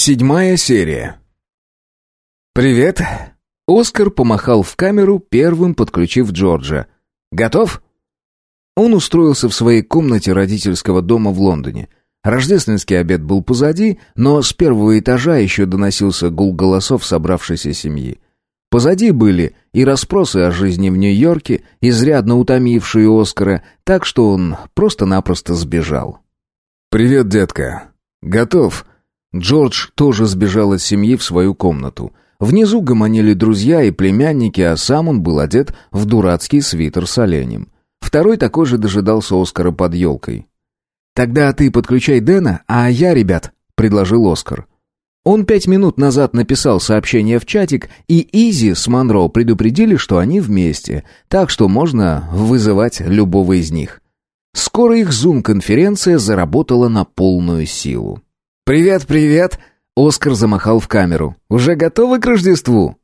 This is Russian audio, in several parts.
Седьмая серия. «Привет!» Оскар помахал в камеру, первым подключив Джорджа. «Готов?» Он устроился в своей комнате родительского дома в Лондоне. Рождественский обед был позади, но с первого этажа еще доносился гул голосов собравшейся семьи. Позади были и расспросы о жизни в Нью-Йорке, изрядно утомившие Оскара, так что он просто-напросто сбежал. «Привет, детка. Готов?» Джордж тоже сбежал от семьи в свою комнату. Внизу гомонили друзья и племянники, а сам он был одет в дурацкий свитер с оленем. Второй такой же дожидался Оскара под елкой. «Тогда ты подключай Дэна, а я, ребят», — предложил Оскар. Он пять минут назад написал сообщение в чатик, и Изи с Монро предупредили, что они вместе, так что можно вызывать любого из них. Скоро их зум-конференция заработала на полную силу. «Привет, привет!» Оскар замахал в камеру. «Уже готовы к Рождеству?»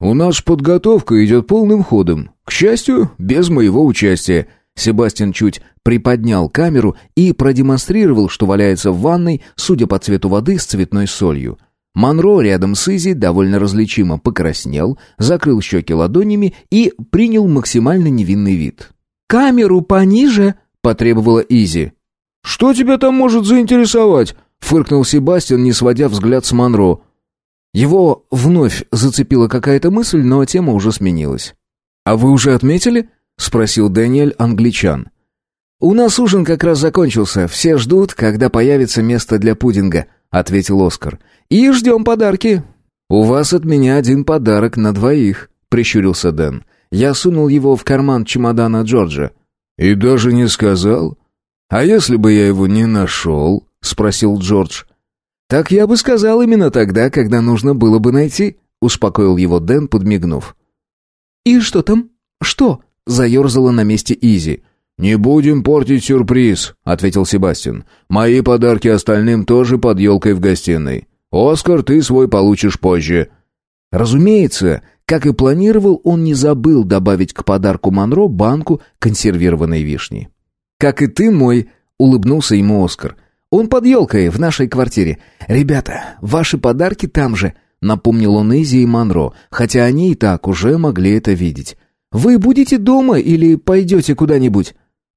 «У нас подготовка идет полным ходом. К счастью, без моего участия». Себастьян чуть приподнял камеру и продемонстрировал, что валяется в ванной, судя по цвету воды, с цветной солью. Монро рядом с Изи довольно различимо покраснел, закрыл щеки ладонями и принял максимально невинный вид. «Камеру пониже!» — потребовала Изи. «Что тебя там может заинтересовать?» Фыркнул Себастьян, не сводя взгляд с Монро. Его вновь зацепила какая-то мысль, но тема уже сменилась. «А вы уже отметили?» — спросил Дэниэль англичан. «У нас ужин как раз закончился. Все ждут, когда появится место для пудинга», — ответил Оскар. «И ждем подарки». «У вас от меня один подарок на двоих», — прищурился Дэн. Я сунул его в карман чемодана Джорджа. «И даже не сказал? А если бы я его не нашел?» — спросил Джордж. «Так я бы сказал именно тогда, когда нужно было бы найти», — успокоил его Дэн, подмигнув. «И что там? Что?» — заерзала на месте Изи. «Не будем портить сюрприз», — ответил Себастьян. «Мои подарки остальным тоже под елкой в гостиной. Оскар, ты свой получишь позже». Разумеется, как и планировал, он не забыл добавить к подарку Монро банку консервированной вишни. «Как и ты мой», — улыбнулся ему Оскар. Он под елкой в нашей квартире. Ребята, ваши подарки там же», — напомнил он Изи и Монро, хотя они и так уже могли это видеть. «Вы будете дома или пойдете куда-нибудь?»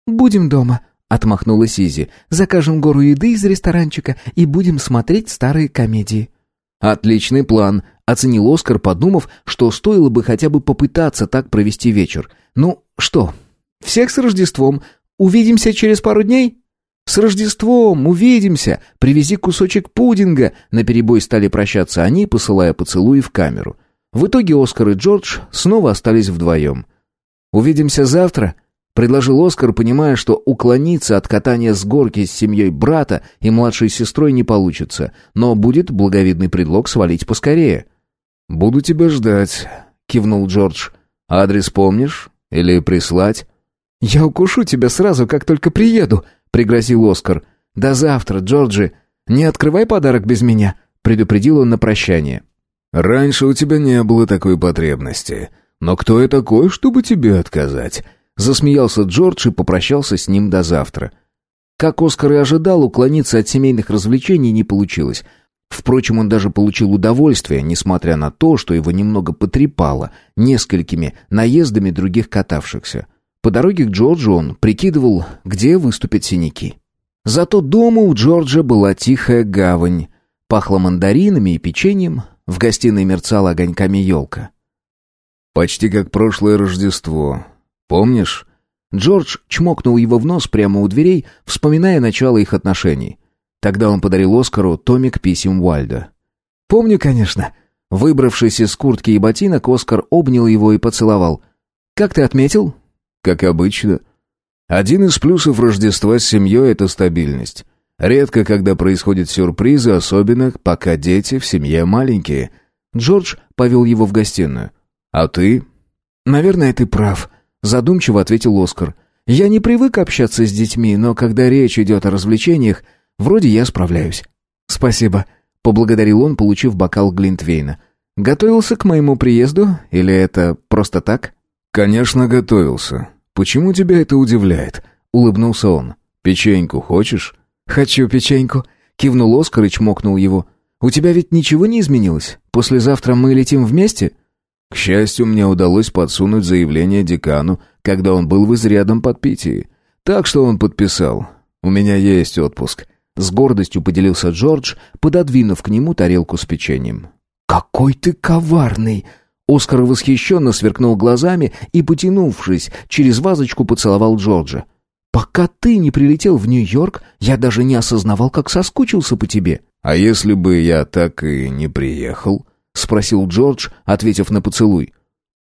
«Будем дома», — отмахнулась Изи. «Закажем гору еды из ресторанчика и будем смотреть старые комедии». «Отличный план», — оценил Оскар, подумав, что стоило бы хотя бы попытаться так провести вечер. «Ну, что, всех с Рождеством. Увидимся через пару дней?» «С Рождеством! Увидимся! Привези кусочек пудинга!» Наперебой стали прощаться они, посылая поцелуи в камеру. В итоге Оскар и Джордж снова остались вдвоем. «Увидимся завтра», — предложил Оскар, понимая, что уклониться от катания с горки с семьей брата и младшей сестрой не получится, но будет благовидный предлог свалить поскорее. «Буду тебя ждать», — кивнул Джордж. «Адрес помнишь? Или прислать?» «Я укушу тебя сразу, как только приеду», — пригрозил Оскар. «До завтра, Джорджи. Не открывай подарок без меня», — предупредил он на прощание. «Раньше у тебя не было такой потребности. Но кто я такой, чтобы тебе отказать?» Засмеялся Джордж и попрощался с ним до завтра. Как Оскар и ожидал, уклониться от семейных развлечений не получилось. Впрочем, он даже получил удовольствие, несмотря на то, что его немного потрепало несколькими наездами других катавшихся. По дороге к Джорджу он прикидывал, где выступят синяки. Зато дома у Джорджа была тихая гавань. Пахло мандаринами и печеньем, в гостиной мерцала огоньками елка. «Почти как прошлое Рождество. Помнишь?» Джордж чмокнул его в нос прямо у дверей, вспоминая начало их отношений. Тогда он подарил Оскару томик писем Уальда. «Помню, конечно». Выбравшись из куртки и ботинок, Оскар обнял его и поцеловал. «Как ты отметил? Как обычно. Один из плюсов Рождества с семьей — это стабильность. Редко, когда происходят сюрпризы, особенно пока дети в семье маленькие. Джордж повел его в гостиную. «А ты?» «Наверное, ты прав», — задумчиво ответил Оскар. «Я не привык общаться с детьми, но когда речь идет о развлечениях, вроде я справляюсь». «Спасибо», — поблагодарил он, получив бокал Глинтвейна. «Готовился к моему приезду или это просто так?» «Конечно, готовился. Почему тебя это удивляет?» — улыбнулся он. «Печеньку хочешь?» «Хочу печеньку», — кивнул Оскар и чмокнул его. У тебя ведь ничего не изменилось? Послезавтра мы летим вместе?» К счастью, мне удалось подсунуть заявление декану, когда он был в изрядном подпитии. Так что он подписал. У меня есть отпуск. С гордостью поделился Джордж, пододвинув к нему тарелку с печеньем. «Какой ты коварный!» Оскар восхищенно сверкнул глазами и, потянувшись, через вазочку поцеловал Джорджа. «Пока ты не прилетел в Нью-Йорк, я даже не осознавал, как соскучился по тебе». «А если бы я так и не приехал?» — спросил Джордж, ответив на поцелуй.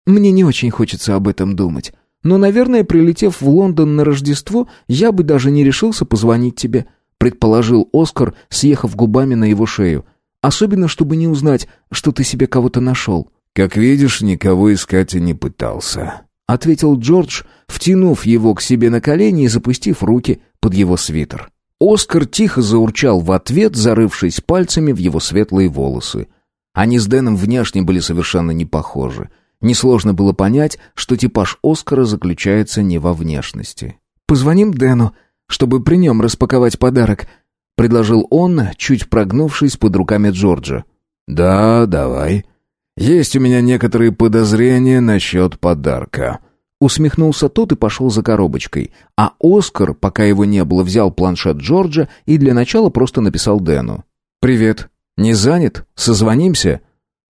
«Мне не очень хочется об этом думать. Но, наверное, прилетев в Лондон на Рождество, я бы даже не решился позвонить тебе», — предположил Оскар, съехав губами на его шею. «Особенно, чтобы не узнать, что ты себе кого-то нашел». «Как видишь, никого искать и не пытался», — ответил Джордж, втянув его к себе на колени и запустив руки под его свитер. Оскар тихо заурчал в ответ, зарывшись пальцами в его светлые волосы. Они с Дэном внешне были совершенно не похожи. Несложно было понять, что типаж Оскара заключается не во внешности. «Позвоним Дэну, чтобы при нем распаковать подарок», — предложил он, чуть прогнувшись под руками Джорджа. «Да, давай», есть у меня некоторые подозрения насчет подарка». Усмехнулся тот и пошел за коробочкой. А Оскар, пока его не было, взял планшет Джорджа и для начала просто написал Дэну. «Привет. Не занят? Созвонимся?»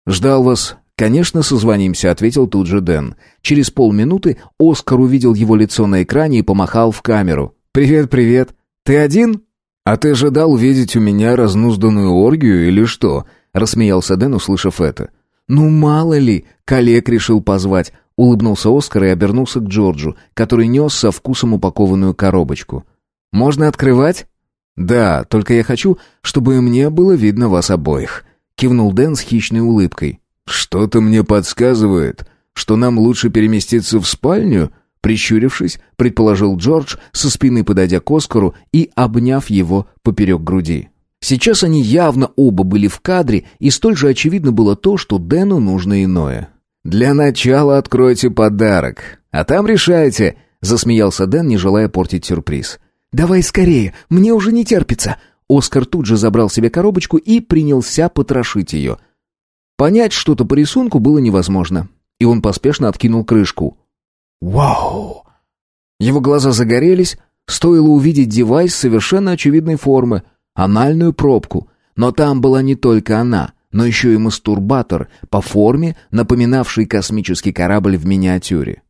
«Ждал вас. Конечно, созвонимся», — ответил тут же Дэн. Через полминуты Оскар увидел его лицо на экране и помахал в камеру. «Привет, привет. Ты один?» «А ты ожидал увидеть у меня разнузданную оргию или что?» — рассмеялся Дэн, услышав это. «Ну, мало ли!» — коллег решил позвать. Улыбнулся Оскар и обернулся к Джорджу, который нес со вкусом упакованную коробочку. «Можно открывать?» «Да, только я хочу, чтобы мне было видно вас обоих», — кивнул Дэн с хищной улыбкой. «Что-то мне подсказывает, что нам лучше переместиться в спальню?» Прищурившись, предположил Джордж, со спины подойдя к Оскару и обняв его поперек груди. Сейчас они явно оба были в кадре, и столь же очевидно было то, что Дэну нужно иное. «Для начала откройте подарок, а там решайте», — засмеялся Дэн, не желая портить сюрприз. «Давай скорее, мне уже не терпится». Оскар тут же забрал себе коробочку и принялся потрошить ее. Понять что-то по рисунку было невозможно, и он поспешно откинул крышку. «Вау!» Его глаза загорелись, стоило увидеть девайс совершенно очевидной формы — анальную пробку, но там была не только она, но еще и мастурбатор по форме, напоминавший космический корабль в миниатюре.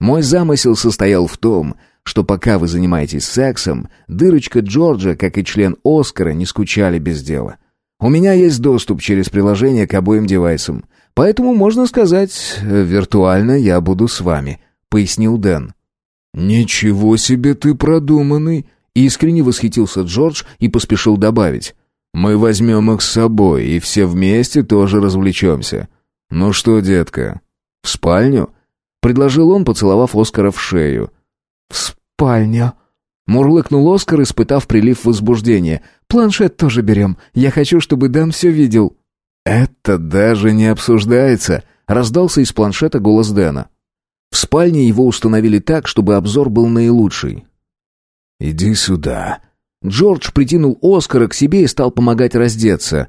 Мой замысел состоял в том, что пока вы занимаетесь сексом, дырочка Джорджа, как и член Оскара, не скучали без дела. У меня есть доступ через приложение к обоим девайсам, поэтому, можно сказать, виртуально я буду с вами», — пояснил Дэн. «Ничего себе ты продуманный!» Искренне восхитился Джордж и поспешил добавить. «Мы возьмем их с собой, и все вместе тоже развлечемся. Ну что, детка, в спальню?» Предложил он, поцеловав Оскара в шею. «В спальню?» Мурлыкнул Оскар, испытав прилив возбуждения. «Планшет тоже берем. Я хочу, чтобы Дэн все видел». «Это даже не обсуждается», — раздался из планшета голос Дэна. В спальне его установили так, чтобы обзор был наилучший. «Иди сюда». Джордж притянул Оскара к себе и стал помогать раздеться.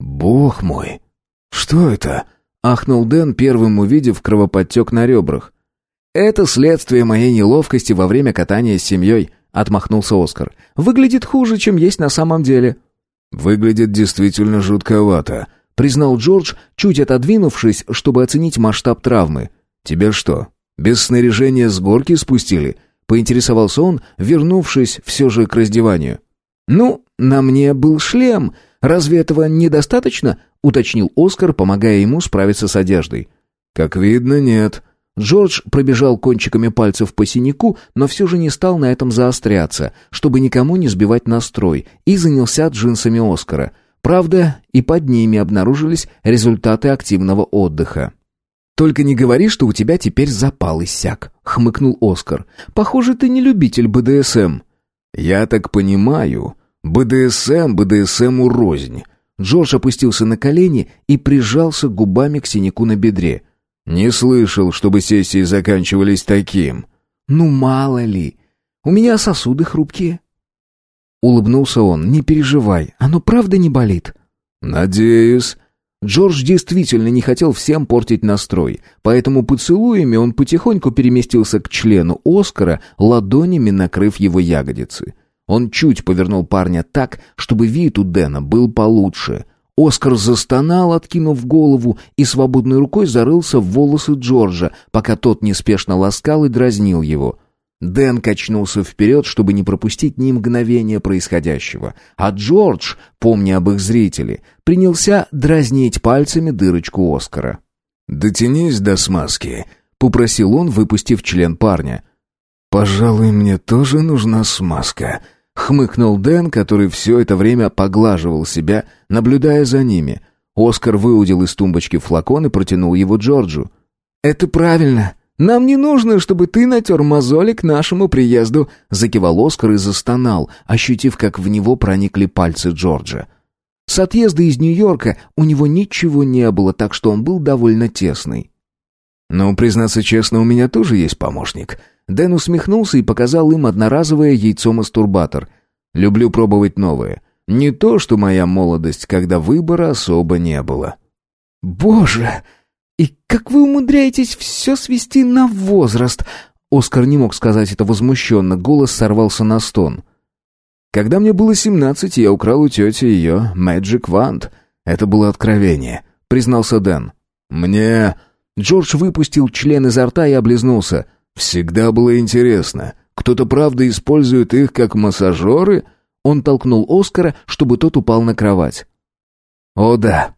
«Бог мой! Что это?» — ахнул Дэн, первым увидев кровоподтек на ребрах. «Это следствие моей неловкости во время катания с семьей», — отмахнулся Оскар. «Выглядит хуже, чем есть на самом деле». «Выглядит действительно жутковато», — признал Джордж, чуть отодвинувшись, чтобы оценить масштаб травмы. «Тебе что, без снаряжения с горки спустили?» Поинтересовался он, вернувшись все же к раздеванию. «Ну, на мне был шлем. Разве этого недостаточно?» — уточнил Оскар, помогая ему справиться с одеждой. «Как видно, нет». Джордж пробежал кончиками пальцев по синяку, но все же не стал на этом заостряться, чтобы никому не сбивать настрой, и занялся джинсами Оскара. Правда, и под ними обнаружились результаты активного отдыха. «Только не говори, что у тебя теперь запал иссяк», — хмыкнул Оскар. «Похоже, ты не любитель БДСМ». «Я так понимаю. БДСМ БДСМу рознь». Джордж опустился на колени и прижался губами к синяку на бедре. «Не слышал, чтобы сессии заканчивались таким». «Ну, мало ли. У меня сосуды хрупкие». Улыбнулся он. «Не переживай, оно правда не болит?» «Надеюсь». Джордж действительно не хотел всем портить настрой, поэтому поцелуями он потихоньку переместился к члену Оскара, ладонями накрыв его ягодицы. Он чуть повернул парня так, чтобы вид у Дэна был получше. Оскар застонал, откинув голову, и свободной рукой зарылся в волосы Джорджа, пока тот неспешно ласкал и дразнил его. Дэн качнулся вперед, чтобы не пропустить ни мгновения происходящего, а Джордж, помня об их зрителе, принялся дразнить пальцами дырочку Оскара. «Дотянись до смазки», — попросил он, выпустив член парня. «Пожалуй, мне тоже нужна смазка», — хмыкнул Дэн, который все это время поглаживал себя, наблюдая за ними. Оскар выудил из тумбочки флакон и протянул его Джорджу. «Это правильно», «Нам не нужно, чтобы ты натер мозоли к нашему приезду», — закивал Оскар и застонал, ощутив, как в него проникли пальцы Джорджа. С отъезда из Нью-Йорка у него ничего не было, так что он был довольно тесный. «Ну, признаться честно, у меня тоже есть помощник». Дэн усмехнулся и показал им одноразовое яйцо-мастурбатор. «Люблю пробовать новое. Не то, что моя молодость, когда выбора особо не было». «Боже!» «И как вы умудряетесь все свести на возраст?» Оскар не мог сказать это возмущенно, голос сорвался на стон. «Когда мне было семнадцать, я украл у тети ее Magic Wand. Это было откровение», — признался Дэн. «Мне...» Джордж выпустил член изо рта и облизнулся. «Всегда было интересно. Кто-то правда использует их как массажеры?» Он толкнул Оскара, чтобы тот упал на кровать. «О да,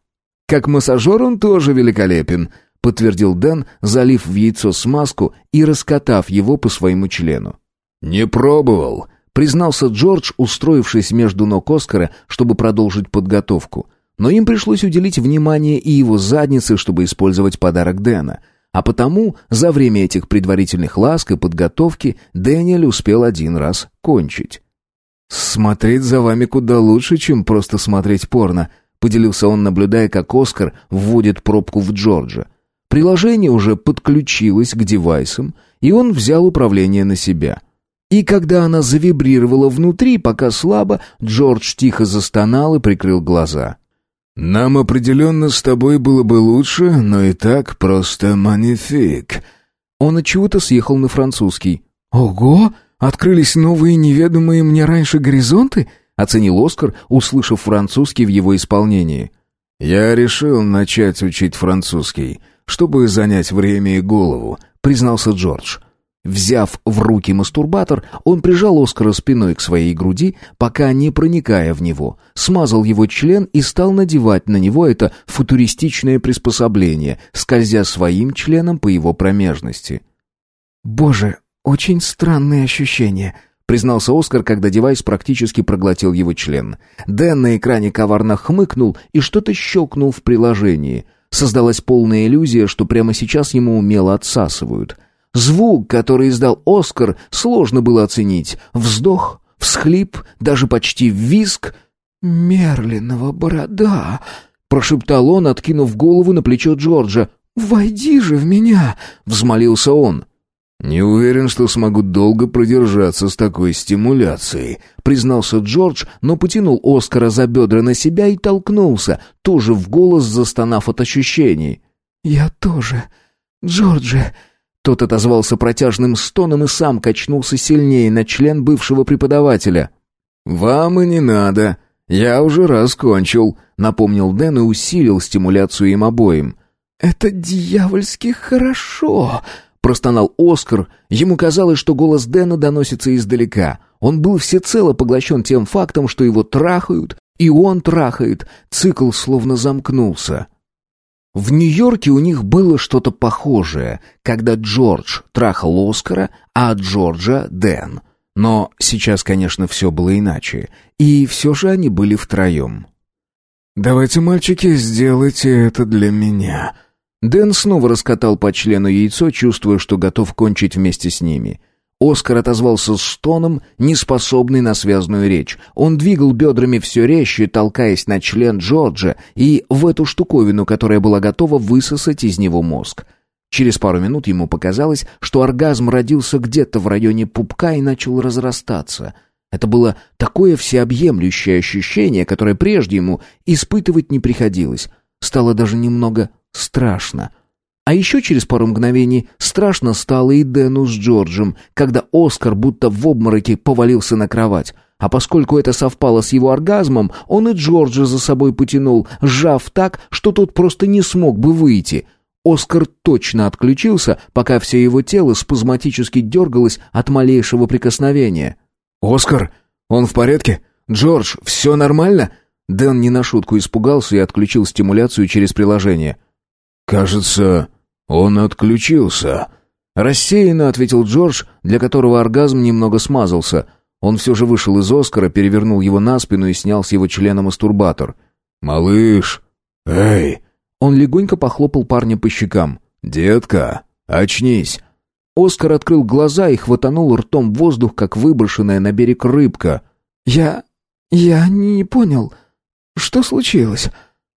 как массажер он тоже великолепен», — подтвердил Дэн, залив в яйцо смазку и раскатав его по своему члену. «Не пробовал», — признался Джордж, устроившись между ног Оскара, чтобы продолжить подготовку. Но им пришлось уделить внимание и его заднице, чтобы использовать подарок Дэна. А потому за время этих предварительных ласк и подготовки Дэниэль успел один раз кончить. «Смотреть за вами куда лучше, чем просто смотреть порно», поделился он, наблюдая, как Оскар вводит пробку в Джорджа. Приложение уже подключилось к девайсам, и он взял управление на себя. И когда она завибрировала внутри, пока слабо, Джордж тихо застонал и прикрыл глаза. «Нам определенно с тобой было бы лучше, но и так просто манифик». Он от чего-то съехал на французский. «Ого! Открылись новые неведомые мне раньше горизонты?» Оценил Оскар, услышав французский в его исполнении. «Я решил начать учить французский, чтобы занять время и голову», — признался Джордж. Взяв в руки мастурбатор, он прижал Оскара спиной к своей груди, пока не проникая в него, смазал его член и стал надевать на него это футуристичное приспособление, скользя своим членом по его промежности. «Боже, очень странные ощущения», признался Оскар, когда девайс практически проглотил его член. Дэн на экране коварно хмыкнул и что-то щелкнул в приложении. Создалась полная иллюзия, что прямо сейчас ему умело отсасывают. Звук, который издал Оскар, сложно было оценить. Вздох, всхлип, даже почти визг. «Мерлинова борода!» — прошептал он, откинув голову на плечо Джорджа. «Войди же в меня!» — взмолился он. «Не уверен, что смогу долго продержаться с такой стимуляцией», признался Джордж, но потянул Оскара за бедра на себя и толкнулся, тоже в голос застонав от ощущений. «Я тоже. Джорджи...» Тот отозвался протяжным стоном и сам качнулся сильнее на член бывшего преподавателя. «Вам и не надо. Я уже раз кончил», — напомнил Дэн и усилил стимуляцию им обоим. «Это дьявольски хорошо», Простонал Оскар. Ему казалось, что голос Дэна доносится издалека. Он был всецело поглощен тем фактом, что его трахают, и он трахает. Цикл словно замкнулся. В Нью-Йорке у них было что-то похожее, когда Джордж трахал Оскара, а Джорджа — Дэн. Но сейчас, конечно, все было иначе. И все же они были втроем. «Давайте, мальчики, сделайте это для меня», Дэн снова раскатал по члену яйцо, чувствуя, что готов кончить вместе с ними. Оскар отозвался стоном, неспособный на связную речь. Он двигал бедрами все резче, толкаясь на член Джорджа и в эту штуковину, которая была готова высосать из него мозг. Через пару минут ему показалось, что оргазм родился где-то в районе пупка и начал разрастаться. Это было такое всеобъемлющее ощущение, которое прежде ему испытывать не приходилось. Стало даже немного страшно. А еще через пару мгновений страшно стало и Дэну с Джорджем, когда Оскар будто в обмороке повалился на кровать. А поскольку это совпало с его оргазмом, он и Джорджа за собой потянул, сжав так, что тот просто не смог бы выйти. Оскар точно отключился, пока все его тело спазматически дергалось от малейшего прикосновения. «Оскар, он в порядке? Джордж, все нормально?» Дэн не на шутку испугался и отключил стимуляцию через приложение. «Кажется, он отключился». Рассеянно ответил Джордж, для которого оргазм немного смазался. Он все же вышел из Оскара, перевернул его на спину и снял с его члена мастурбатор. «Малыш! Эй!» Он легонько похлопал парня по щекам. «Детка, очнись!» Оскар открыл глаза и хватанул ртом воздух, как выброшенная на берег рыбка. «Я... я не понял, что случилось?»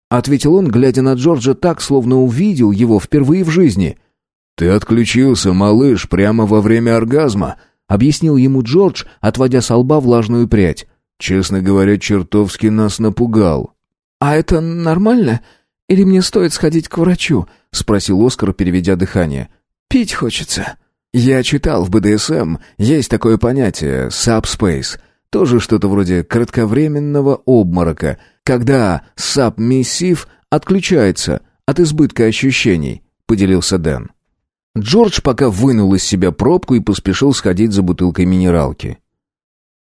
Ответил он, глядя на Джорджа так, словно увидел его впервые в жизни. «Ты отключился, малыш, прямо во время оргазма», — объяснил ему Джордж, отводя с лба влажную прядь. «Честно говоря, чертовски нас напугал». «А это нормально? Или мне стоит сходить к врачу?» — спросил Оскар, переведя дыхание. «Пить хочется». Я читал в БДСМ, есть такое понятие «subspace». Тоже что-то вроде кратковременного обморока, когда submissive отключается от избытка ощущений, поделился Дэн. Джордж пока вынул из себя пробку и поспешил сходить за бутылкой минералки.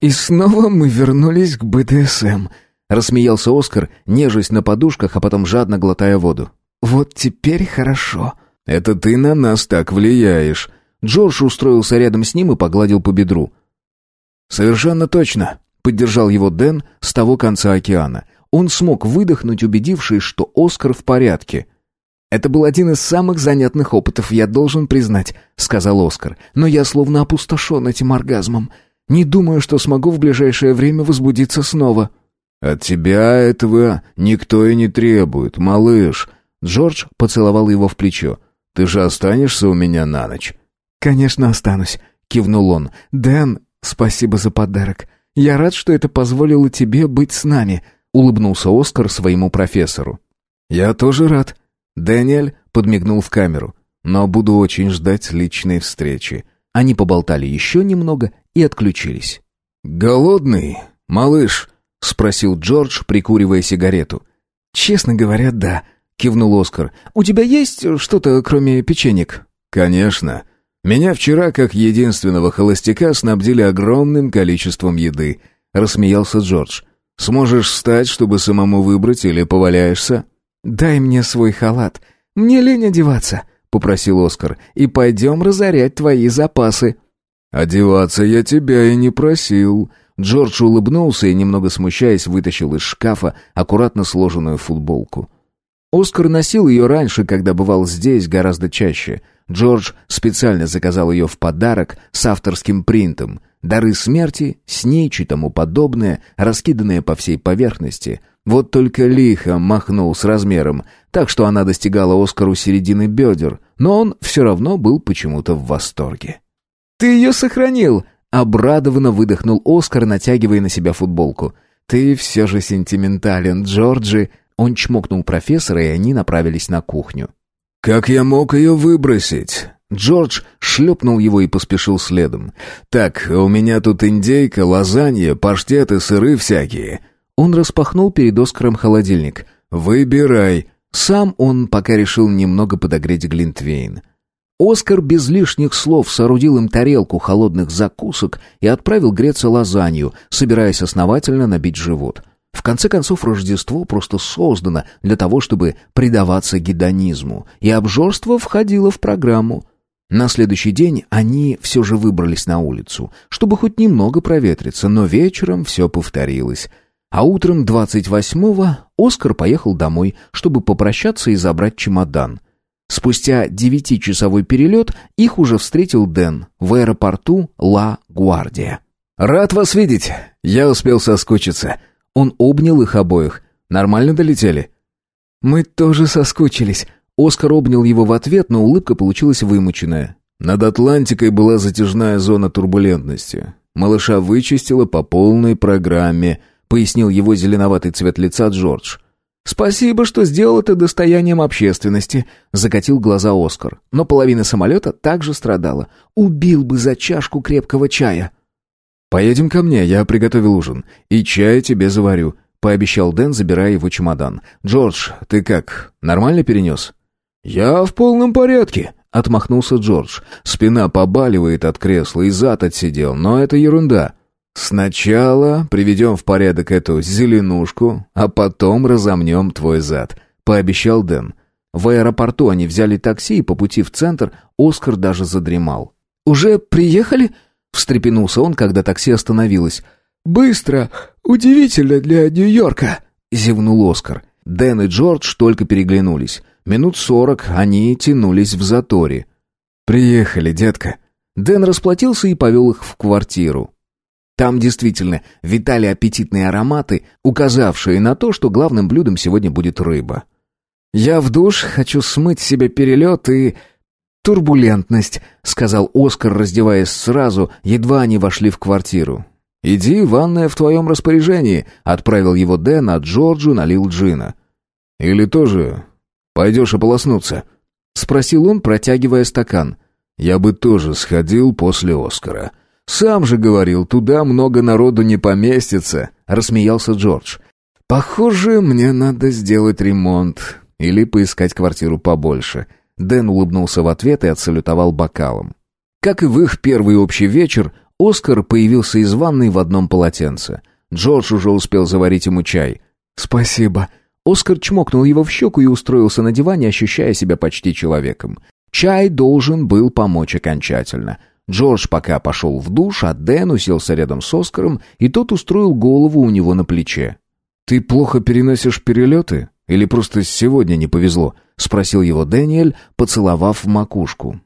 «И снова мы вернулись к БДСМ», — рассмеялся Оскар, нежась на подушках, а потом жадно глотая воду. «Вот теперь хорошо». «Это ты на нас так влияешь», Джордж устроился рядом с ним и погладил по бедру. «Совершенно точно», — поддержал его Дэн с того конца океана. Он смог выдохнуть, убедившись, что Оскар в порядке. «Это был один из самых занятных опытов, я должен признать», — сказал Оскар. «Но я словно опустошен этим оргазмом. Не думаю, что смогу в ближайшее время возбудиться снова». «От тебя этого никто и не требует, малыш». Джордж поцеловал его в плечо. «Ты же останешься у меня на ночь?» «Конечно останусь», — кивнул он. «Дэн, спасибо за подарок. Я рад, что это позволило тебе быть с нами», — улыбнулся Оскар своему профессору. «Я тоже рад». Дэниэль подмигнул в камеру. «Но буду очень ждать личной встречи». Они поболтали еще немного и отключились. «Голодный, малыш?» — спросил Джордж, прикуривая сигарету. «Честно говоря, да», — кивнул Оскар. «У тебя есть что-то, кроме печенек?» «Конечно. Меня вчера, как единственного холостяка, снабдили огромным количеством еды. Рассмеялся Джордж. Сможешь встать, чтобы самому выбрать, или поваляешься? Дай мне свой халат. Мне лень одеваться, попросил Оскар. И пойдем разорять твои запасы. Одеваться я тебя и не просил. Джордж улыбнулся и, немного смущаясь, вытащил из шкафа аккуратно сложенную футболку. Оскар носил ее раньше, когда бывал здесь гораздо чаще. Джордж специально заказал ее в подарок с авторским принтом. Дары смерти, снечи тому подобное, раскиданные по всей поверхности. Вот только лихо махнул с размером, так что она достигала Оскару середины бедер, но он все равно был почему-то в восторге. «Ты ее сохранил!» — обрадованно выдохнул Оскар, натягивая на себя футболку. «Ты все же сентиментален, Джорджи!» Он чмокнул профессора, и они направились на кухню. «Как я мог ее выбросить?» Джордж шлепнул его и поспешил следом. «Так, у меня тут индейка, лазанья, паштеты, сыры всякие». Он распахнул перед Оскаром холодильник. «Выбирай». Сам он пока решил немного подогреть Глинтвейн. Оскар без лишних слов соорудил им тарелку холодных закусок и отправил греться лазанью, собираясь основательно набить живот. В конце концов, Рождество просто создано для того, чтобы предаваться гедонизму, и обжорство входило в программу. На следующий день они все же выбрались на улицу, чтобы хоть немного проветриться, но вечером все повторилось. А утром 28-го Оскар поехал домой, чтобы попрощаться и забрать чемодан. Спустя девятичасовой перелет их уже встретил Дэн в аэропорту Ла-Гвардия. «Рад вас видеть! Я успел соскучиться», он обнял их обоих. «Нормально долетели?» «Мы тоже соскучились». Оскар обнял его в ответ, но улыбка получилась вымученная. Над Атлантикой была затяжная зона турбулентности. Малыша вычистила по полной программе», — пояснил его зеленоватый цвет лица Джордж. «Спасибо, что сделал это достоянием общественности», — закатил глаза Оскар. «Но половина самолета также страдала. Убил бы за чашку крепкого чая». «Поедем ко мне, я приготовил ужин. И чай тебе заварю», — пообещал Дэн, забирая его чемодан. «Джордж, ты как, нормально перенес?» «Я в полном порядке», — отмахнулся Джордж. «Спина побаливает от кресла и зад отсидел, но это ерунда. Сначала приведем в порядок эту зеленушку, а потом разомнем твой зад», — пообещал Дэн. В аэропорту они взяли такси, и по пути в центр Оскар даже задремал. «Уже приехали?» — встрепенулся он, когда такси остановилось. «Быстро! Удивительно для Нью-Йорка!» — зевнул Оскар. Дэн и Джордж только переглянулись. Минут сорок они тянулись в заторе. «Приехали, детка». Дэн расплатился и повел их в квартиру. Там действительно витали аппетитные ароматы, указавшие на то, что главным блюдом сегодня будет рыба. «Я в душ, хочу смыть себе перелет и...» «Турбулентность», — сказал Оскар, раздеваясь сразу, едва они вошли в квартиру. «Иди, ванная в твоем распоряжении», — отправил его Дэн, а Джорджу налил джина. «Или тоже пойдешь ополоснуться?» — спросил он, протягивая стакан. «Я бы тоже сходил после Оскара. Сам же говорил, туда много народу не поместится», — рассмеялся Джордж. «Похоже, мне надо сделать ремонт или поискать квартиру побольше». Дэн улыбнулся в ответ и отсалютовал бокалом. Как и в их первый общий вечер, Оскар появился из ванной в одном полотенце. Джордж уже успел заварить ему чай. «Спасибо». Оскар чмокнул его в щеку и устроился на диване, ощущая себя почти человеком. Чай должен был помочь окончательно. Джордж пока пошел в душ, а Дэн уселся рядом с Оскаром, и тот устроил голову у него на плече. «Ты плохо переносишь перелеты? Или просто сегодня не повезло?» — спросил его Дэниэль, поцеловав в макушку.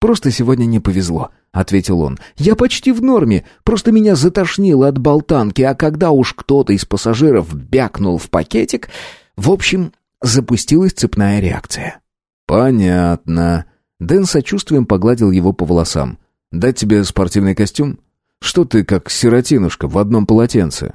«Просто сегодня не повезло», — ответил он. «Я почти в норме, просто меня затошнило от болтанки, а когда уж кто-то из пассажиров бякнул в пакетик, в общем, запустилась цепная реакция». «Понятно». Дэн сочувствием погладил его по волосам. «Дать тебе спортивный костюм? Что ты как сиротинушка в одном полотенце?»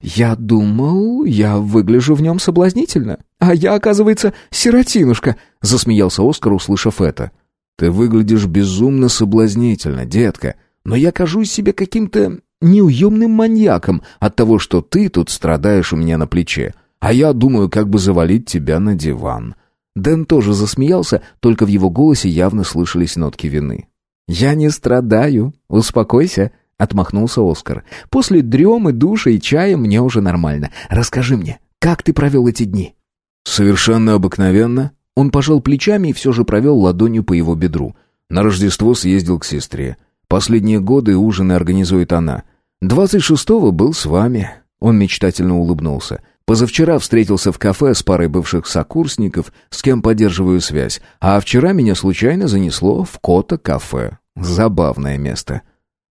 «Я думал, я выгляжу в нем соблазнительно, а я, оказывается, сиротинушка», — засмеялся Оскар, услышав это. «Ты выглядишь безумно соблазнительно, детка, но я кажусь себе каким-то неуемным маньяком от того, что ты тут страдаешь у меня на плече, а я думаю, как бы завалить тебя на диван». Дэн тоже засмеялся, только в его голосе явно слышались нотки вины. «Я не страдаю, успокойся», Отмахнулся Оскар. «После дремы, душа и чая мне уже нормально. Расскажи мне, как ты провел эти дни?» «Совершенно обыкновенно». Он пожал плечами и все же провел ладонью по его бедру. На Рождество съездил к сестре. Последние годы ужины организует она. Двадцать шестого был с вами. Он мечтательно улыбнулся. Позавчера встретился в кафе с парой бывших сокурсников, с кем поддерживаю связь, а вчера меня случайно занесло в Кота-кафе. Забавное место.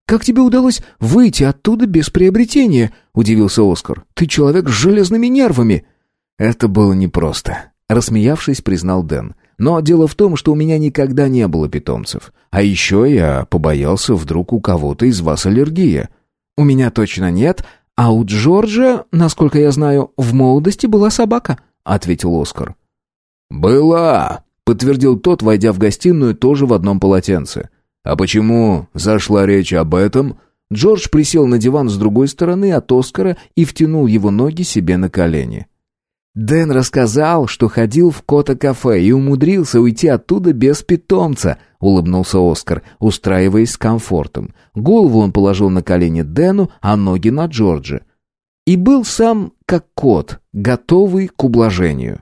«Как тебе удалось выйти оттуда без приобретения?» — удивился Оскар. «Ты человек с железными нервами». «Это было непросто», — рассмеявшись, признал Дэн. «Но дело в том, что у меня никогда не было питомцев. А еще я побоялся, вдруг у кого-то из вас аллергия». «У меня точно нет, а у Джорджа, насколько я знаю, в молодости была собака», — ответил Оскар. «Была», — подтвердил тот, войдя в гостиную тоже в одном полотенце. «А почему зашла речь об этом?» Джордж присел на диван с другой стороны от Оскара и втянул его ноги себе на колени. «Дэн рассказал, что ходил в кота-кафе и умудрился уйти оттуда без питомца», — улыбнулся Оскар, устраиваясь с комфортом. Голову он положил на колени Дэну, а ноги на Джорджа. И был сам как кот, готовый к ублажению.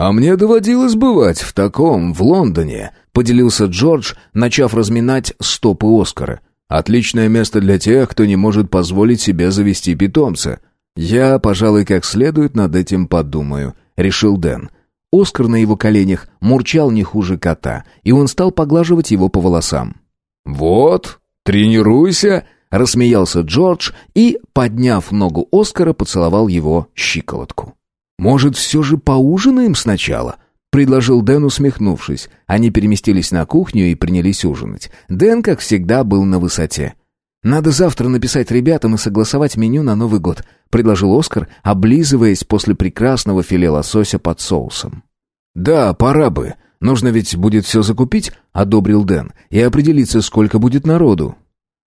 «А мне доводилось бывать в таком, в Лондоне», — поделился Джордж, начав разминать стопы Оскара. «Отличное место для тех, кто не может позволить себе завести питомца. Я, пожалуй, как следует над этим подумаю», — решил Дэн. Оскар на его коленях мурчал не хуже кота, и он стал поглаживать его по волосам. «Вот, тренируйся», — рассмеялся Джордж и, подняв ногу Оскара, поцеловал его щиколотку. «Может, все же поужинаем сначала?» — предложил Дэн, усмехнувшись. Они переместились на кухню и принялись ужинать. Дэн, как всегда, был на высоте. «Надо завтра написать ребятам и согласовать меню на Новый год», — предложил Оскар, облизываясь после прекрасного филе лосося под соусом. «Да, пора бы. Нужно ведь будет все закупить», — одобрил Дэн, «и определиться, сколько будет народу».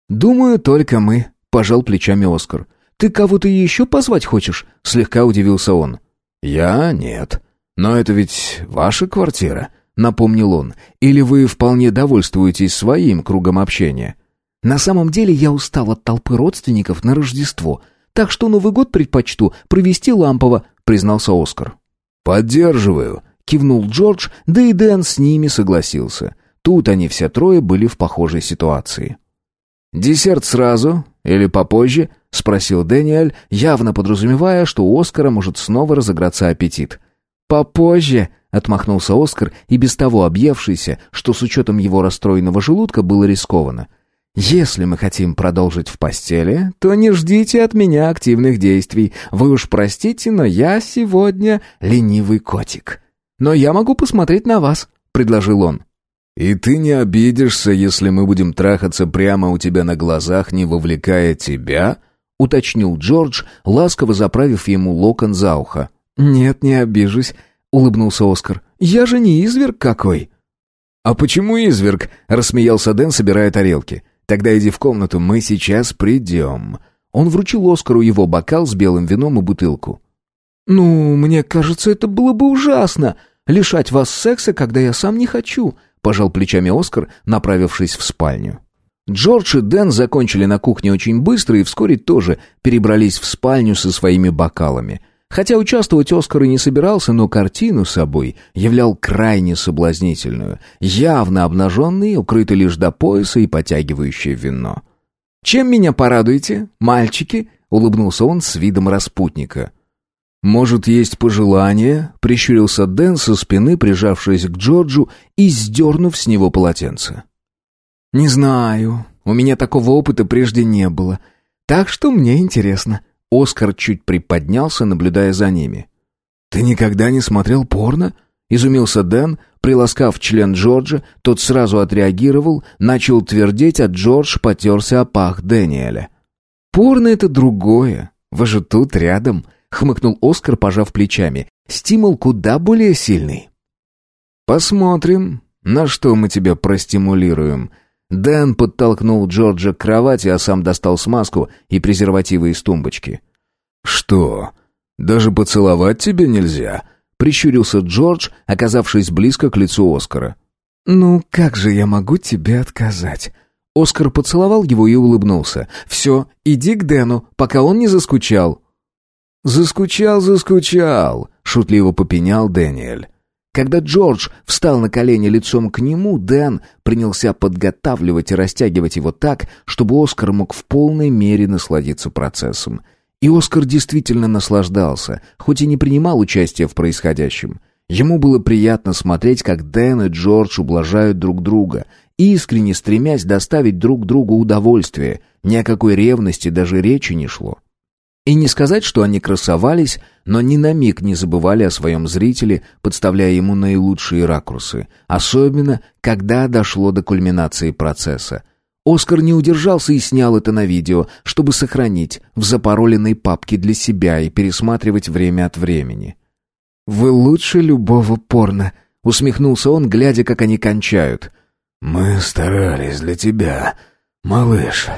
«Думаю, только мы», — пожал плечами Оскар. «Ты кого-то еще позвать хочешь?» — слегка удивился он. «Я? Нет. Но это ведь ваша квартира», — напомнил он. «Или вы вполне довольствуетесь своим кругом общения?» На самом деле я устал от толпы родственников на Рождество, так что Новый год предпочту провести лампово», — признался Оскар. «Поддерживаю», — кивнул Джордж, да и Дэн с ними согласился. Тут они все трое были в похожей ситуации. «Десерт сразу или попозже?» — спросил Дэниэль, явно подразумевая, что у Оскара может снова разыграться аппетит. «Попозже», — отмахнулся Оскар, и без того объевшийся, что с учетом его расстроенного желудка было рискованно. Если мы хотим продолжить в постели, то не ждите от меня активных действий. Вы уж простите, но я сегодня ленивый котик. Но я могу посмотреть на вас, предложил он. И ты не обидишься, если мы будем трахаться прямо у тебя на глазах, не вовлекая тебя? уточнил Джордж, ласково заправив ему локон за ухо. Нет, не обижусь, улыбнулся Оскар. Я же не изверг какой. А почему изверг? рассмеялся Дэн, собирая тарелки. Тогда иди в комнату, мы сейчас придем». Он вручил Оскару его бокал с белым вином и бутылку. «Ну, мне кажется, это было бы ужасно. Лишать вас секса, когда я сам не хочу», — пожал плечами Оскар, направившись в спальню. Джордж и Дэн закончили на кухне очень быстро и вскоре тоже перебрались в спальню со своими бокалами. Хотя участвовать Оскар и не собирался, но картину собой являл крайне соблазнительную, явно обнаженный, укрытый лишь до пояса и потягивающий вино. «Чем меня порадуете, мальчики?» — улыбнулся он с видом распутника. «Может, есть пожелание?» — прищурился Дэн со спины, прижавшись к Джорджу и сдернув с него полотенце. «Не знаю. У меня такого опыта прежде не было. Так что мне интересно», Оскар чуть приподнялся, наблюдая за ними. «Ты никогда не смотрел порно?» — изумился Дэн, приласкав член Джорджа, тот сразу отреагировал, начал твердеть, а Джордж потерся о пах Дэниеля. «Порно — это другое. Вы же тут рядом», — хмыкнул Оскар, пожав плечами. «Стимул куда более сильный». «Посмотрим, на что мы тебя простимулируем», Дэн подтолкнул Джорджа к кровати, а сам достал смазку и презервативы из тумбочки. «Что, даже поцеловать тебе нельзя?» — прищурился Джордж, оказавшись близко к лицу Оскара. «Ну, как же я могу тебе отказать?» Оскар поцеловал его и улыбнулся. «Все, иди к Дэну, пока он не заскучал». «Заскучал, заскучал», — шутливо попенял Дэниэль. Когда Джордж встал на колени лицом к нему, Дэн принялся подготавливать и растягивать его так, чтобы Оскар мог в полной мере насладиться процессом. И Оскар действительно наслаждался, хоть и не принимал участия в происходящем. Ему было приятно смотреть, как Дэн и Джордж ублажают друг друга, искренне стремясь доставить друг другу удовольствие. Ни о какой ревности даже речи не шло. И не сказать, что они красовались, но ни на миг не забывали о своем зрителе, подставляя ему наилучшие ракурсы. Особенно, когда дошло до кульминации процесса. Оскар не удержался и снял это на видео, чтобы сохранить в запароленной папке для себя и пересматривать время от времени. «Вы лучше любого порно», — усмехнулся он, глядя, как они кончают. «Мы старались для тебя, малыш»,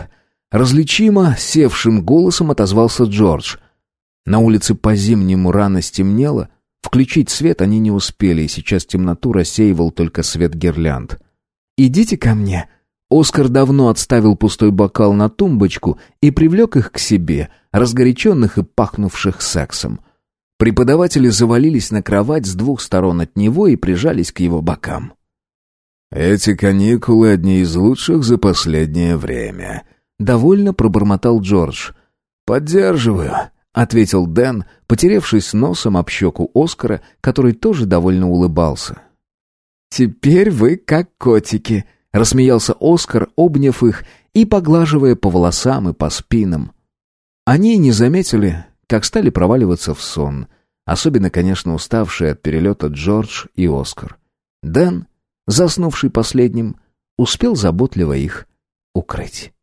Различимо, севшим голосом отозвался Джордж. На улице по-зимнему рано стемнело. Включить свет они не успели, и сейчас темноту рассеивал только свет гирлянд. «Идите ко мне». Оскар давно отставил пустой бокал на тумбочку и привлек их к себе, разгоряченных и пахнувших сексом. Преподаватели завалились на кровать с двух сторон от него и прижались к его бокам. «Эти каникулы одни из лучших за последнее время», Довольно пробормотал Джордж. «Поддерживаю», — ответил Дэн, потеревшись носом об щеку Оскара, который тоже довольно улыбался. «Теперь вы как котики», — рассмеялся Оскар, обняв их и поглаживая по волосам и по спинам. Они не заметили, как стали проваливаться в сон, особенно, конечно, уставшие от перелета Джордж и Оскар. Дэн, заснувший последним, успел заботливо их укрыть.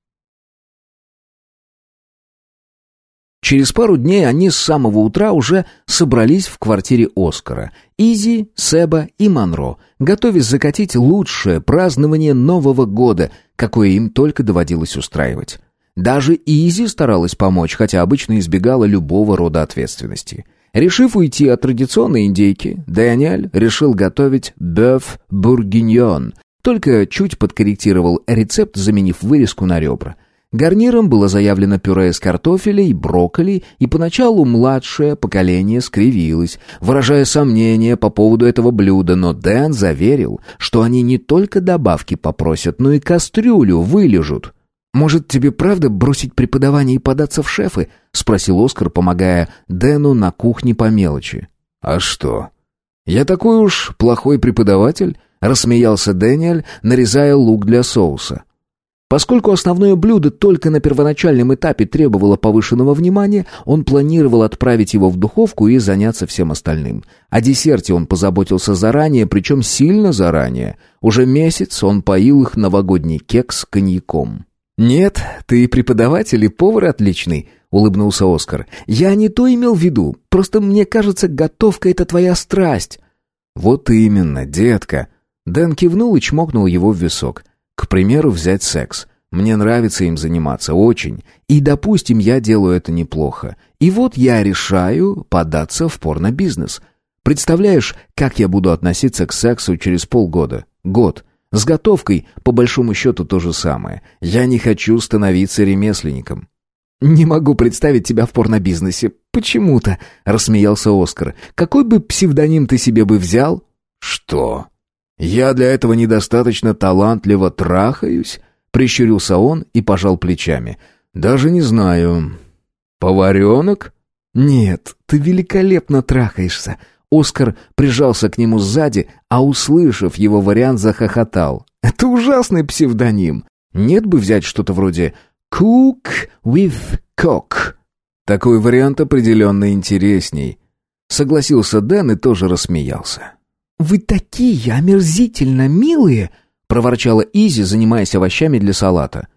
Через пару дней они с самого утра уже собрались в квартире Оскара. Изи, Себа и Монро, готовясь закатить лучшее празднование Нового года, какое им только доводилось устраивать. Даже Изи старалась помочь, хотя обычно избегала любого рода ответственности. Решив уйти от традиционной индейки, Дэниэль решил готовить бёв бургиньон, только чуть подкорректировал рецепт, заменив вырезку на ребра – Гарниром было заявлено пюре из картофеля и брокколи, и поначалу младшее поколение скривилось, выражая сомнения по поводу этого блюда, но Дэн заверил, что они не только добавки попросят, но и кастрюлю вылежут. «Может, тебе правда бросить преподавание и податься в шефы?» — спросил Оскар, помогая Дэну на кухне по мелочи. «А что? Я такой уж плохой преподаватель?» — рассмеялся Дэниэль, нарезая лук для соуса. Поскольку основное блюдо только на первоначальном этапе требовало повышенного внимания, он планировал отправить его в духовку и заняться всем остальным. О десерте он позаботился заранее, причем сильно заранее. Уже месяц он поил их новогодний кекс коньяком. «Нет, ты преподаватель и повар отличный», — улыбнулся Оскар. «Я не то имел в виду, просто мне кажется, готовка — это твоя страсть». «Вот именно, детка». Дэн кивнул и чмокнул его в висок. К примеру, взять секс. Мне нравится им заниматься, очень. И, допустим, я делаю это неплохо. И вот я решаю податься в порно-бизнес. Представляешь, как я буду относиться к сексу через полгода? Год. С готовкой, по большому счету, то же самое. Я не хочу становиться ремесленником. «Не могу представить тебя в порно-бизнесе. Почему-то», — рассмеялся Оскар. «Какой бы псевдоним ты себе бы взял?» «Что?» «Я для этого недостаточно талантливо трахаюсь?» Прищурился он и пожал плечами. «Даже не знаю. Поваренок?» «Нет, ты великолепно трахаешься». Оскар прижался к нему сзади, а, услышав его вариант, захохотал. «Это ужасный псевдоним. Нет бы взять что-то вроде «Cook with Cock». Такой вариант определенно интересней. Согласился Дэн и тоже рассмеялся. «Вы такие омерзительно милые!» — проворчала Изи, занимаясь овощами для салата.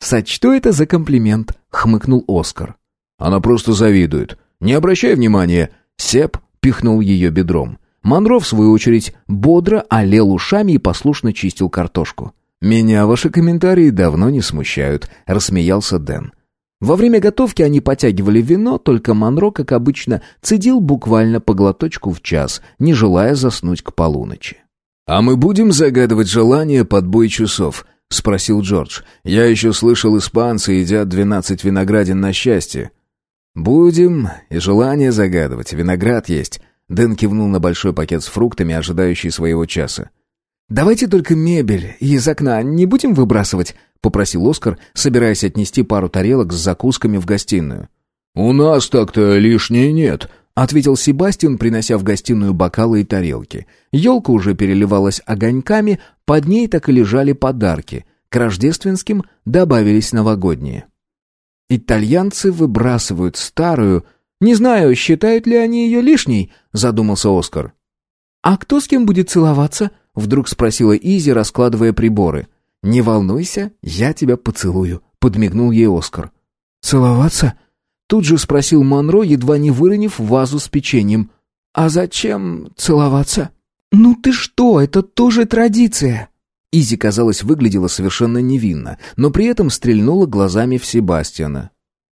«Сочту это за комплимент», — хмыкнул Оскар. «Она просто завидует. Не обращай внимания!» Сеп пихнул ее бедром. Монро, в свою очередь, бодро олел ушами и послушно чистил картошку. «Меня ваши комментарии давно не смущают», — рассмеялся Дэн. Во время готовки они потягивали вино, только Монро, как обычно, цедил буквально по глоточку в час, не желая заснуть к полуночи. «А мы будем загадывать желания под бой часов?» — спросил Джордж. «Я еще слышал, испанцы едят двенадцать виноградин на счастье». «Будем и желание загадывать, виноград есть». Дэн кивнул на большой пакет с фруктами, ожидающий своего часа. «Давайте только мебель из окна не будем выбрасывать», — попросил Оскар, собираясь отнести пару тарелок с закусками в гостиную. «У нас так-то лишней нет», — ответил Себастьян, принося в гостиную бокалы и тарелки. Елка уже переливалась огоньками, под ней так и лежали подарки. К рождественским добавились новогодние. «Итальянцы выбрасывают старую. Не знаю, считают ли они ее лишней», — задумался Оскар. «А кто с кем будет целоваться?» — вдруг спросила Изи, раскладывая приборы. «Не волнуйся, я тебя поцелую», — подмигнул ей Оскар. «Целоваться?» Тут же спросил Монро, едва не выронив вазу с печеньем. «А зачем целоваться?» «Ну ты что, это тоже традиция!» Изи, казалось, выглядела совершенно невинно, но при этом стрельнула глазами в Себастьяна.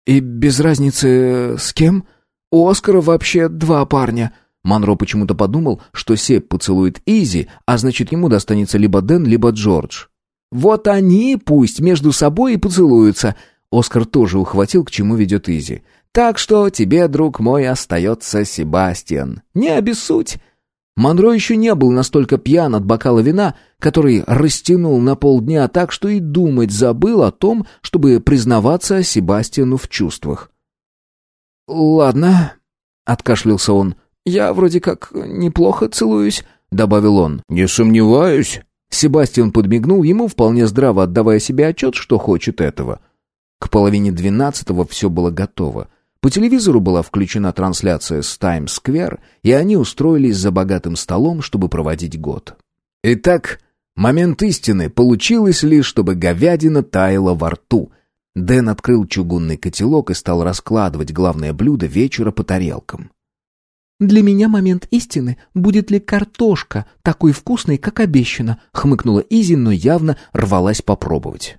«И без разницы с кем? У Оскара вообще два парня». Монро почему-то подумал, что Себ поцелует Изи, а значит ему достанется либо Дэн, либо Джордж. «Вот они пусть между собой и поцелуются». Оскар тоже ухватил, к чему ведет Изи. «Так что тебе, друг мой, остается Себастьян. Не обессудь». Монро еще не был настолько пьян от бокала вина, который растянул на полдня так, что и думать забыл о том, чтобы признаваться Себастьяну в чувствах. «Ладно», — откашлялся он, — «я вроде как неплохо целуюсь», — добавил он. «Не сомневаюсь», Себастьян подмигнул ему, вполне здраво отдавая себе отчет, что хочет этого. К половине двенадцатого все было готово. По телевизору была включена трансляция с Таймс-сквер, и они устроились за богатым столом, чтобы проводить год. Итак, момент истины получилось лишь, чтобы говядина таяла во рту. Дэн открыл чугунный котелок и стал раскладывать главное блюдо вечера по тарелкам. «Для меня момент истины, будет ли картошка такой вкусной, как обещано», хмыкнула Изи, но явно рвалась попробовать.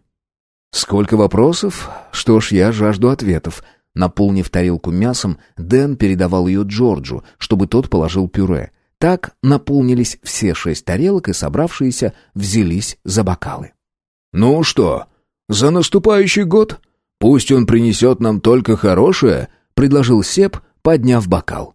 «Сколько вопросов? Что ж, я жажду ответов». Наполнив тарелку мясом, Дэн передавал ее Джорджу, чтобы тот положил пюре. Так наполнились все шесть тарелок, и собравшиеся взялись за бокалы. «Ну что, за наступающий год? Пусть он принесет нам только хорошее», — предложил Сеп, подняв бокал.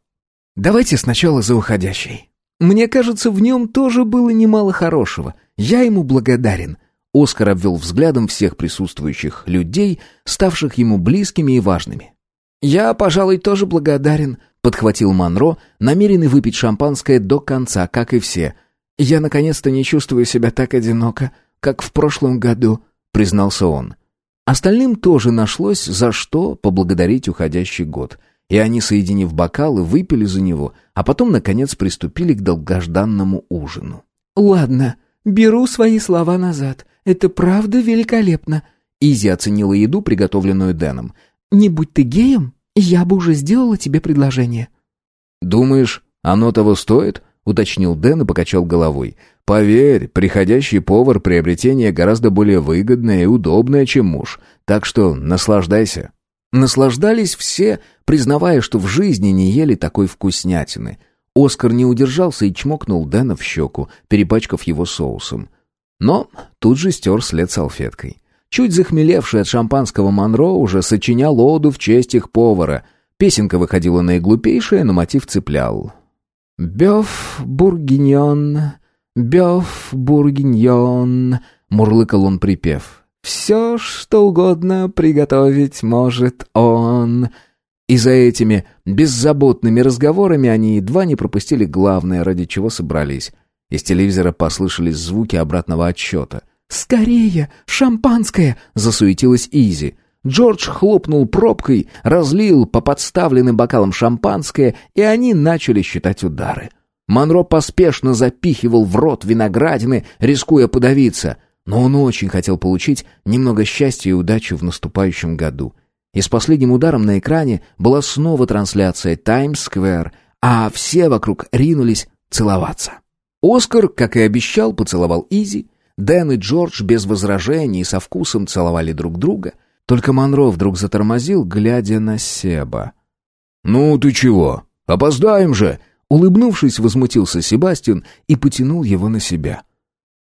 «Давайте сначала за уходящий. Мне кажется, в нем тоже было немало хорошего. Я ему благодарен». Оскар обвел взглядом всех присутствующих людей, ставших ему близкими и важными. «Я, пожалуй, тоже благодарен», — подхватил Монро, намеренный выпить шампанское до конца, как и все. «Я, наконец-то, не чувствую себя так одиноко, как в прошлом году», — признался он. Остальным тоже нашлось, за что поблагодарить уходящий год — и они, соединив бокалы, выпили за него, а потом, наконец, приступили к долгожданному ужину. «Ладно, беру свои слова назад. Это правда великолепно». Изи оценила еду, приготовленную Дэном. «Не будь ты геем, я бы уже сделала тебе предложение». «Думаешь, оно того стоит?» — уточнил Дэн и покачал головой. «Поверь, приходящий повар — приобретение гораздо более выгодное и удобное, чем муж. Так что наслаждайся». Наслаждались все, признавая, что в жизни не ели такой вкуснятины. Оскар не удержался и чмокнул Дэна в щеку, перепачкав его соусом. Но тут же стер след салфеткой. Чуть захмелевший от шампанского Монро уже сочинял оду в честь их повара. Песенка выходила наиглупейшая, но мотив цеплял. «Бёв бургиньон, бёв бургиньон», — мурлыкал он припев. Все, что угодно приготовить может он. И за этими беззаботными разговорами они едва не пропустили главное, ради чего собрались. Из телевизора послышались звуки обратного отсчета. «Скорее! Шампанское!» — засуетилась Изи. Джордж хлопнул пробкой, разлил по подставленным бокалам шампанское, и они начали считать удары. Монро поспешно запихивал в рот виноградины, рискуя подавиться — но он очень хотел получить немного счастья и удачи в наступающем году. И с последним ударом на экране была снова трансляция «Таймс-сквер», а все вокруг ринулись целоваться. Оскар, как и обещал, поцеловал Изи. Дэн и Джордж без возражений и со вкусом целовали друг друга. Только Монро вдруг затормозил, глядя на Себа. «Ну ты чего? Опоздаем же!» Улыбнувшись, возмутился Себастьян и потянул его на себя.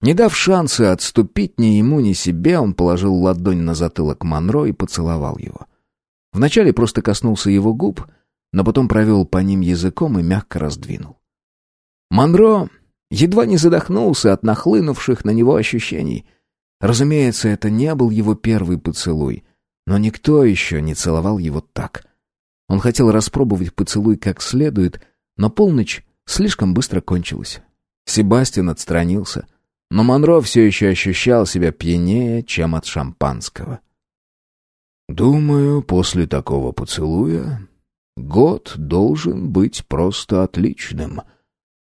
Не дав шанса отступить ни ему, ни себе, он положил ладонь на затылок Монро и поцеловал его. Вначале просто коснулся его губ, но потом провел по ним языком и мягко раздвинул. Монро едва не задохнулся от нахлынувших на него ощущений. Разумеется, это не был его первый поцелуй, но никто еще не целовал его так. Он хотел распробовать поцелуй как следует, но полночь слишком быстро кончилась. Себастьян отстранился, но Монро все еще ощущал себя пьянее, чем от шампанского. «Думаю, после такого поцелуя год должен быть просто отличным».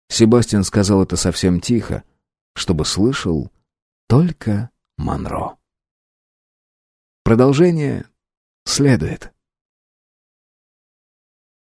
Себастьян сказал это совсем тихо, чтобы слышал только Монро. Продолжение следует.